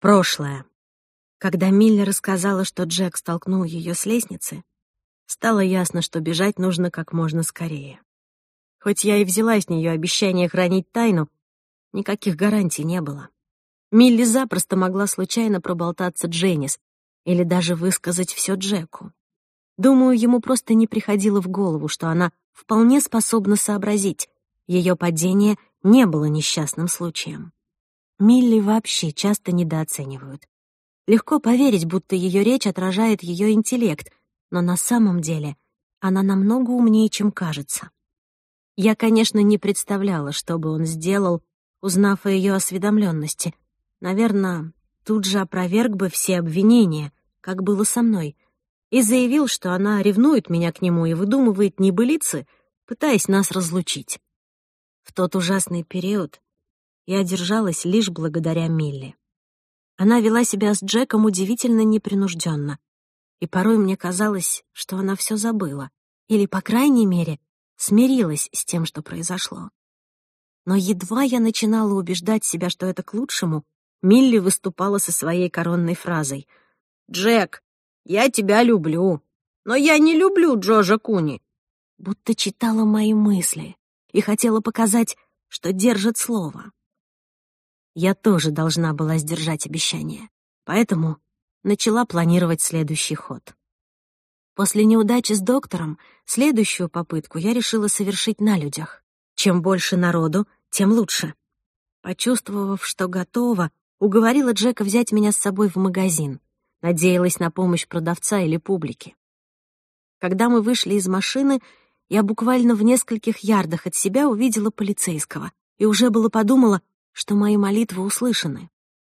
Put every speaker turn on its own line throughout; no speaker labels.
Прошлое. Когда Миллер рассказала, что Джек столкнул ее с лестницы, стало ясно, что бежать нужно как можно скорее. Хоть я и взяла с нее обещание хранить тайну, никаких гарантий не было. Милли запросто могла случайно проболтаться Дженнис или даже высказать все Джеку. Думаю, ему просто не приходило в голову, что она вполне способна сообразить. Ее падение не было несчастным случаем. Милли вообще часто недооценивают. Легко поверить, будто ее речь отражает ее интеллект, но на самом деле она намного умнее, чем кажется. Я, конечно, не представляла, что бы он сделал, узнав о ее осведомленности. Наверное, тут же опроверг бы все обвинения, как было со мной, и заявил, что она ревнует меня к нему и выдумывает небылицы, пытаясь нас разлучить. В тот ужасный период я одержалась лишь благодаря Милли. Она вела себя с Джеком удивительно непринужденно, и порой мне казалось, что она все забыла, или, по крайней мере, смирилась с тем, что произошло. Но едва я начинала убеждать себя, что это к лучшему, Милли выступала со своей коронной фразой. «Джек, я тебя люблю, но я не люблю Джожа Куни». Будто читала мои мысли и хотела показать, что держит слово я тоже должна была сдержать обещание. Поэтому начала планировать следующий ход. После неудачи с доктором следующую попытку я решила совершить на людях. Чем больше народу, тем лучше. Почувствовав, что готова, уговорила Джека взять меня с собой в магазин. Надеялась на помощь продавца или публики. Когда мы вышли из машины, я буквально в нескольких ярдах от себя увидела полицейского и уже было подумала, что мои молитвы услышаны.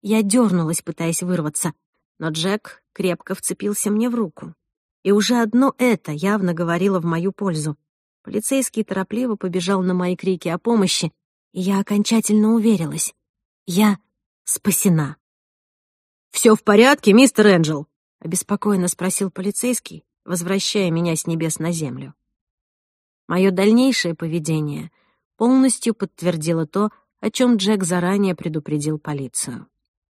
Я дернулась, пытаясь вырваться, но Джек крепко вцепился мне в руку. И уже одно это явно говорило в мою пользу. Полицейский торопливо побежал на мои крики о помощи, и я окончательно уверилась. Я спасена. «Все в порядке, мистер Энджел?» — обеспокоенно спросил полицейский, возвращая меня с небес на землю. Мое дальнейшее поведение полностью подтвердило то, о чем Джек заранее предупредил полицию.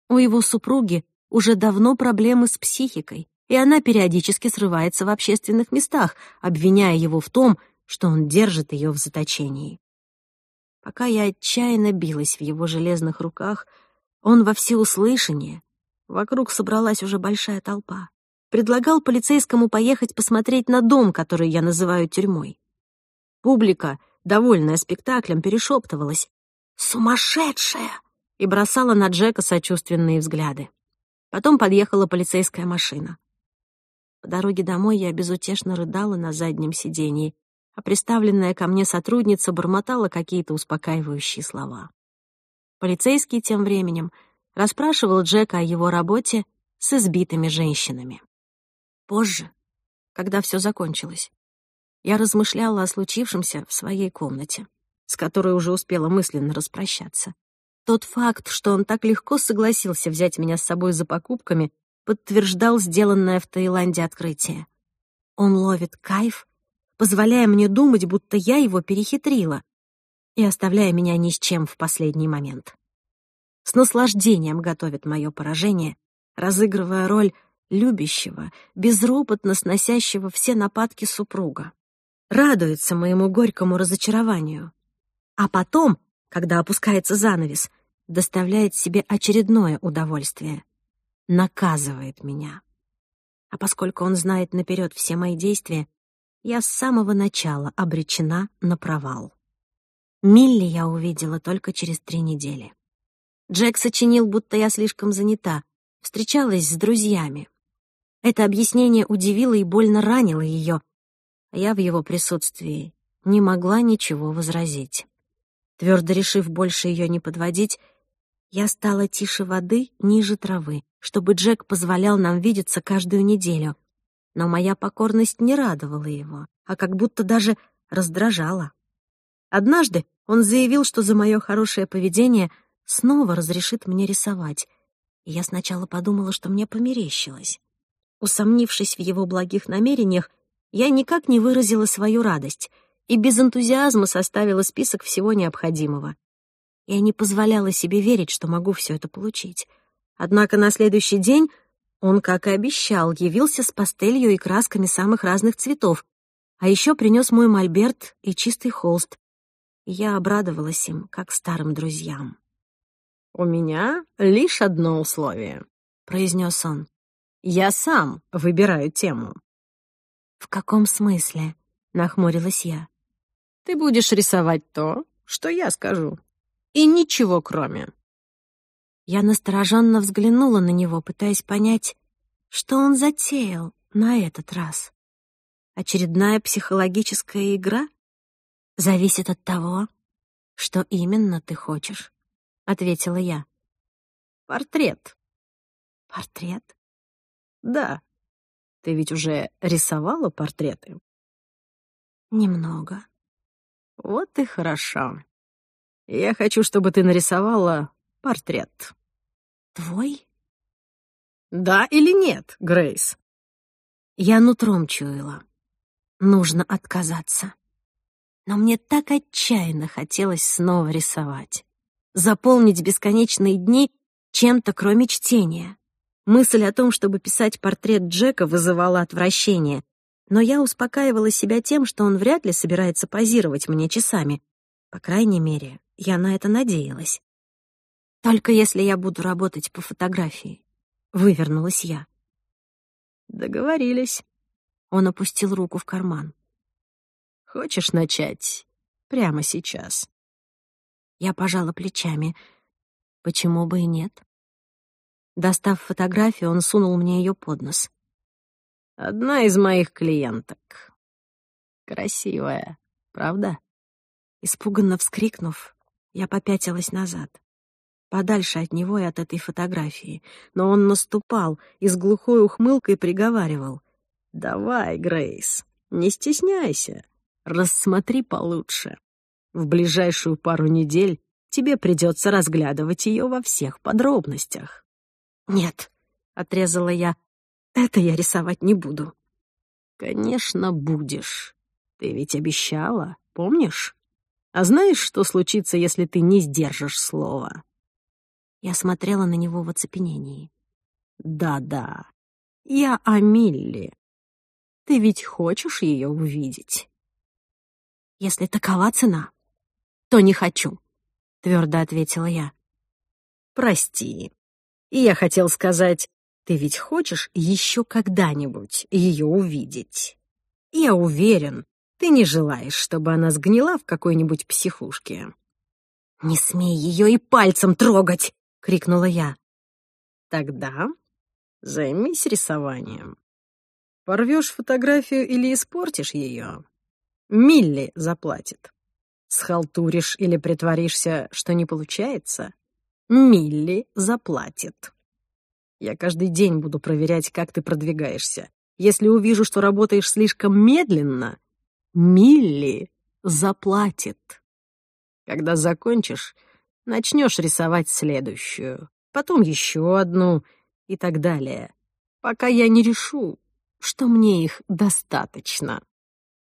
У его супруги уже давно проблемы с психикой, и она периодически срывается в общественных местах, обвиняя его в том, что он держит ее в заточении. Пока я отчаянно билась в его железных руках, он во всеуслышание, вокруг собралась уже большая толпа, предлагал полицейскому поехать посмотреть на дом, который я называю тюрьмой. Публика, довольная спектаклем, перешептывалась, «Сумасшедшая!» и бросала на Джека сочувственные взгляды. Потом подъехала полицейская машина. По дороге домой я безутешно рыдала на заднем сидении, а приставленная ко мне сотрудница бормотала какие-то успокаивающие слова. Полицейский тем временем расспрашивал Джека о его работе с избитыми женщинами. Позже, когда все закончилось, я размышляла о случившемся в своей комнате с которой уже успела мысленно распрощаться. Тот факт, что он так легко согласился взять меня с собой за покупками, подтверждал сделанное в Таиланде открытие. Он ловит кайф, позволяя мне думать, будто я его перехитрила, и оставляя меня ни с чем в последний момент. С наслаждением готовит мое поражение, разыгрывая роль любящего, безропотно сносящего все нападки супруга. Радуется моему горькому разочарованию, а потом, когда опускается занавес, доставляет себе очередное удовольствие. Наказывает меня. А поскольку он знает наперед все мои действия, я с самого начала обречена на провал. Милли я увидела только через три недели. Джек сочинил, будто я слишком занята, встречалась с друзьями. Это объяснение удивило и больно ранило ее, а я в его присутствии не могла ничего возразить. Твердо решив больше ее не подводить, я стала тише воды, ниже травы, чтобы Джек позволял нам видеться каждую неделю. Но моя покорность не радовала его, а как будто даже раздражала. Однажды он заявил, что за мое хорошее поведение снова разрешит мне рисовать. И я сначала подумала, что мне померещилось. Усомнившись в его благих намерениях, я никак не выразила свою радость — и без энтузиазма составила список всего необходимого. Я не позволяла себе верить, что могу все это получить. Однако на следующий день он, как и обещал, явился с пастелью и красками самых разных цветов, а еще принес мой мольберт и чистый холст. Я обрадовалась им, как старым друзьям.
«У меня лишь одно условие», — произнес он. «Я сам выбираю тему».
«В каком смысле?» — нахмурилась я.
Ты будешь рисовать то, что я скажу. И ничего кроме.
Я настороженно взглянула на него, пытаясь понять, что он затеял на этот раз. Очередная психологическая игра зависит от того, что именно ты хочешь, ответила я.
Портрет.
Портрет?
Да. Ты ведь уже рисовала портреты.
Немного.
Вот и хорошо. Я хочу, чтобы ты нарисовала портрет.
Твой?
Да или нет, Грейс?
Я нутром чуяла. Нужно отказаться. Но мне так отчаянно хотелось снова рисовать. Заполнить бесконечные дни чем-то, кроме чтения. Мысль о том, чтобы писать портрет Джека, вызывала отвращение, но я успокаивала себя тем, что он вряд ли собирается позировать мне часами. По крайней мере, я на это надеялась. «Только если я буду работать по фотографии», — вывернулась я.
«Договорились».
Он опустил руку в карман.
«Хочешь начать прямо сейчас?»
Я пожала плечами. «Почему бы и нет?» Достав фотографию, он сунул мне ее под нос.
Одна из моих клиенток. Красивая, правда?
Испуганно вскрикнув, я попятилась назад. Подальше от него и от этой фотографии. Но он наступал и с глухой ухмылкой приговаривал. «Давай, Грейс, не стесняйся. Рассмотри получше. В ближайшую пару недель тебе придется разглядывать ее во всех подробностях». «Нет», — отрезала я, это я рисовать не буду.
Конечно, будешь. Ты ведь обещала, помнишь? А знаешь, что случится, если ты не сдержишь слово?
Я смотрела на него в оцепенении.
Да-да, я о Милли. Ты ведь хочешь ее увидеть?
Если такова цена, то не хочу, твердо ответила я.
Прости. И я хотел сказать, ты ведь хочешь еще когда-нибудь ее увидеть? Я уверен, ты не желаешь, чтобы она сгнила в какой-нибудь психушке.
«Не смей ее и пальцем трогать!» — крикнула я.
«Тогда займись рисованием. Порвешь фотографию или испортишь ее, Милли заплатит. Схалтуришь или притворишься, что не получается, Милли заплатит. Я каждый день буду проверять, как ты продвигаешься. Если увижу, что работаешь слишком медленно, Милли заплатит. Когда закончишь, начнешь рисовать следующую, потом еще одну и так далее, пока я не решу, что мне их достаточно.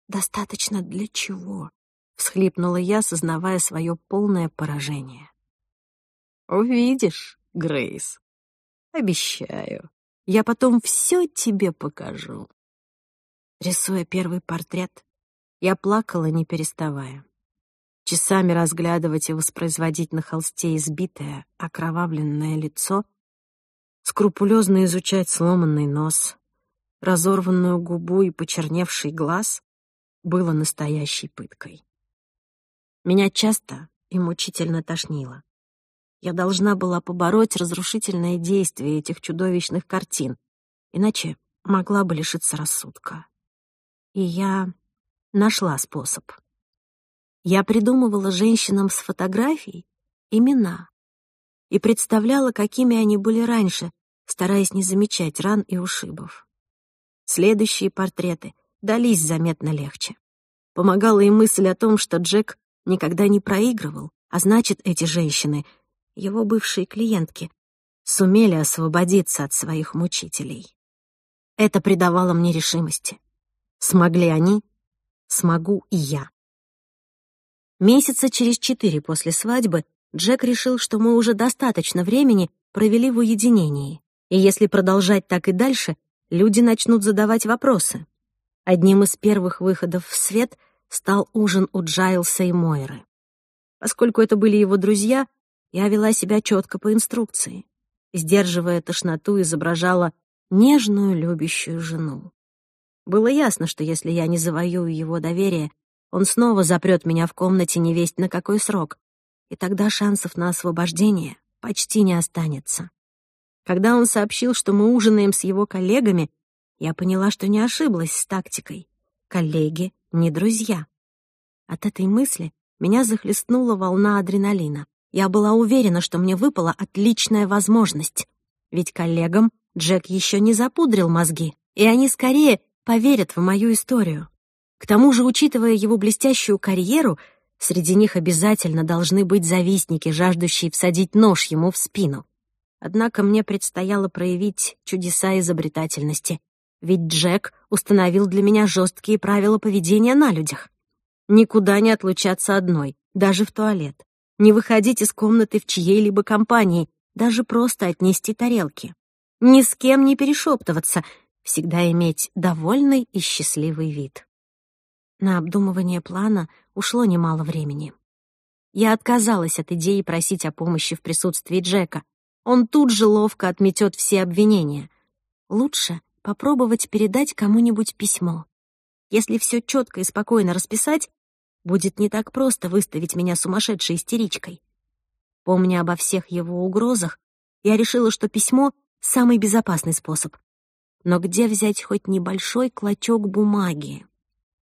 «Достаточно для чего?» — всхлипнула я, сознавая свое полное поражение.
«Увидишь, Грейс», Обещаю. Я потом все тебе покажу.
Рисуя первый портрет, я плакала, не переставая. Часами разглядывать и воспроизводить на холсте избитое, окровавленное лицо, скрупулезно изучать сломанный нос, разорванную губу и почерневший глаз было настоящей пыткой. Меня часто и мучительно тошнило. Я должна была побороть разрушительное действие этих чудовищных картин, иначе могла бы лишиться рассудка. И я нашла способ. Я придумывала женщинам с фотографий имена и представляла, какими они были раньше, стараясь не замечать ран и ушибов. Следующие портреты дались заметно легче. Помогала и мысль о том, что Джек никогда не проигрывал, а значит, эти женщины — его бывшие клиентки, сумели освободиться от своих мучителей. Это придавало мне решимости. Смогли они, смогу и я. Месяца через четыре после свадьбы Джек решил, что мы уже достаточно времени провели в уединении, и если продолжать так и дальше, люди начнут задавать вопросы. Одним из первых выходов в свет стал ужин у Джайлса и Мойры. Поскольку это были его друзья, я вела себя четко по инструкции. Сдерживая тошноту, изображала нежную, любящую жену. Было ясно, что если я не завоюю его доверие, он снова запрет меня в комнате невесть на какой срок, и тогда шансов на освобождение почти не останется. Когда он сообщил, что мы ужинаем с его коллегами, я поняла, что не ошиблась с тактикой. Коллеги — не друзья. От этой мысли меня захлестнула волна адреналина. Я была уверена, что мне выпала отличная возможность. Ведь коллегам Джек еще не запудрил мозги, и они скорее поверят в мою историю. К тому же, учитывая его блестящую карьеру, среди них обязательно должны быть завистники, жаждущие всадить нож ему в спину. Однако мне предстояло проявить чудеса изобретательности, ведь Джек установил для меня жесткие правила поведения на людях. Никуда не отлучаться одной, даже в туалет не выходить из комнаты в чьей-либо компании, даже просто отнести тарелки. Ни с кем не перешептываться, всегда иметь довольный и счастливый вид. На обдумывание плана ушло немало времени. Я отказалась от идеи просить о помощи в присутствии Джека. Он тут же ловко отметет все обвинения. Лучше попробовать передать кому-нибудь письмо. Если все четко и спокойно расписать, Будет не так просто выставить меня сумасшедшей истеричкой. Помня обо всех его угрозах, я решила, что письмо — самый безопасный способ. Но где взять хоть небольшой клочок бумаги?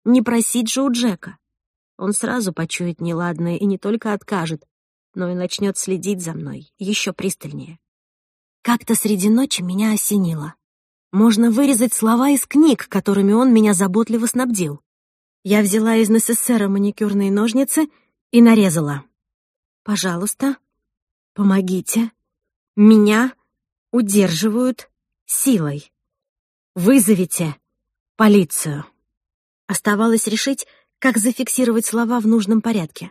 Не просить же у Джека. Он сразу почует неладное и не только откажет, но и начнет следить за мной еще пристальнее. Как-то среди ночи меня осенило. Можно вырезать слова из книг, которыми он меня заботливо снабдил. Я взяла из НССР маникюрные ножницы и нарезала. «Пожалуйста, помогите. Меня удерживают силой. Вызовите полицию». Оставалось решить, как зафиксировать слова в нужном порядке.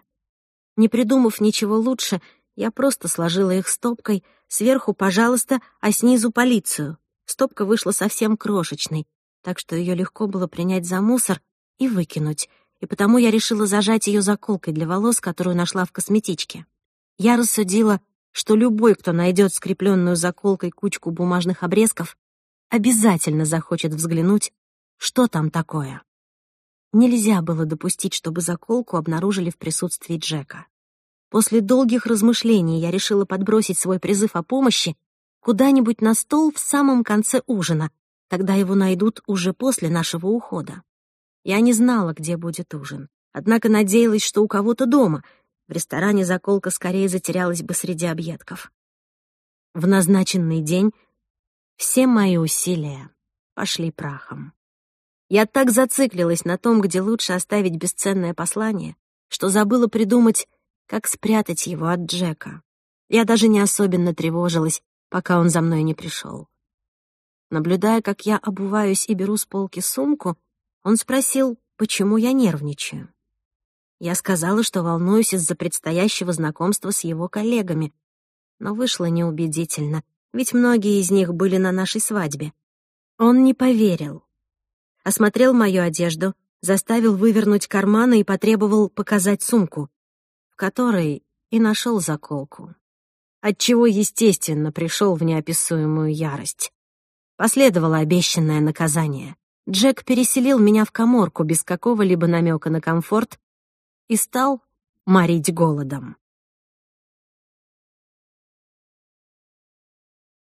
Не придумав ничего лучше, я просто сложила их стопкой, сверху «пожалуйста», а снизу «полицию». Стопка вышла совсем крошечной, так что ее легко было принять за мусор, и выкинуть, и потому я решила зажать ее заколкой для волос, которую нашла в косметичке. Я рассудила, что любой, кто найдет скрепленную заколкой кучку бумажных обрезков, обязательно захочет взглянуть, что там такое. Нельзя было допустить, чтобы заколку обнаружили в присутствии Джека. После долгих размышлений я решила подбросить свой призыв о помощи куда-нибудь на стол в самом конце ужина, тогда его найдут уже после нашего ухода. Я не знала, где будет ужин. Однако надеялась, что у кого-то дома. В ресторане заколка скорее затерялась бы среди объедков. В назначенный день все мои усилия пошли прахом. Я так зациклилась на том, где лучше оставить бесценное послание, что забыла придумать, как спрятать его от Джека. Я даже не особенно тревожилась, пока он за мной не пришел. Наблюдая, как я обуваюсь и беру с полки сумку, он спросил, почему я нервничаю. Я сказала, что волнуюсь из-за предстоящего знакомства с его коллегами, но вышло неубедительно, ведь многие из них были на нашей свадьбе. Он не поверил. Осмотрел мою одежду, заставил вывернуть карманы и потребовал показать сумку, в которой и нашел заколку. Отчего, естественно, пришел в неописуемую ярость. Последовало обещанное наказание. Джек переселил меня в коморку без какого-либо намека на комфорт и стал морить голодом.